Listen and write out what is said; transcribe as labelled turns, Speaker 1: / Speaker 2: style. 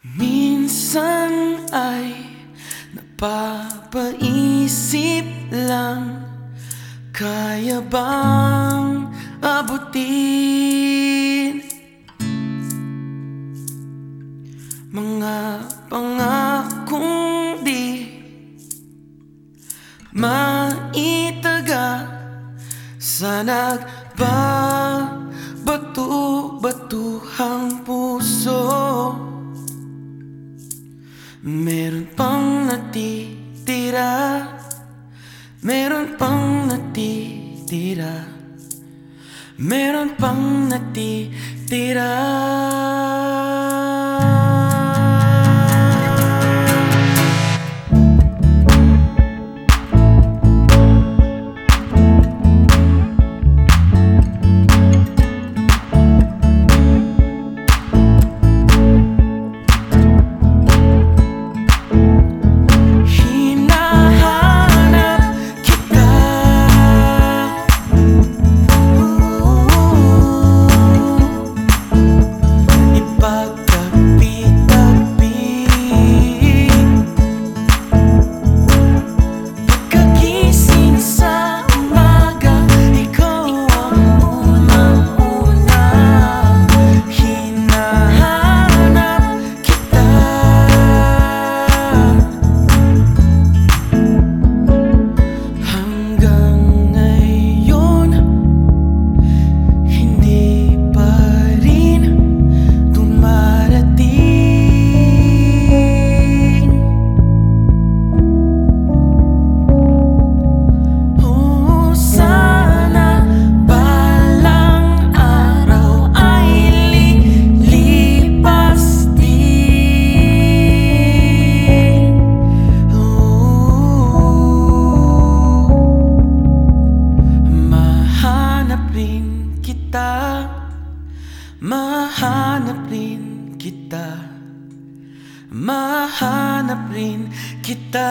Speaker 1: Minsan ay napapaisip lang Kaya bang abutin? Mga pangakong di Maitaga Sa nagbabato-batuhang Meron pang natitira. Meron pang natitira. Meron pang natitira kita Mahanap rin kita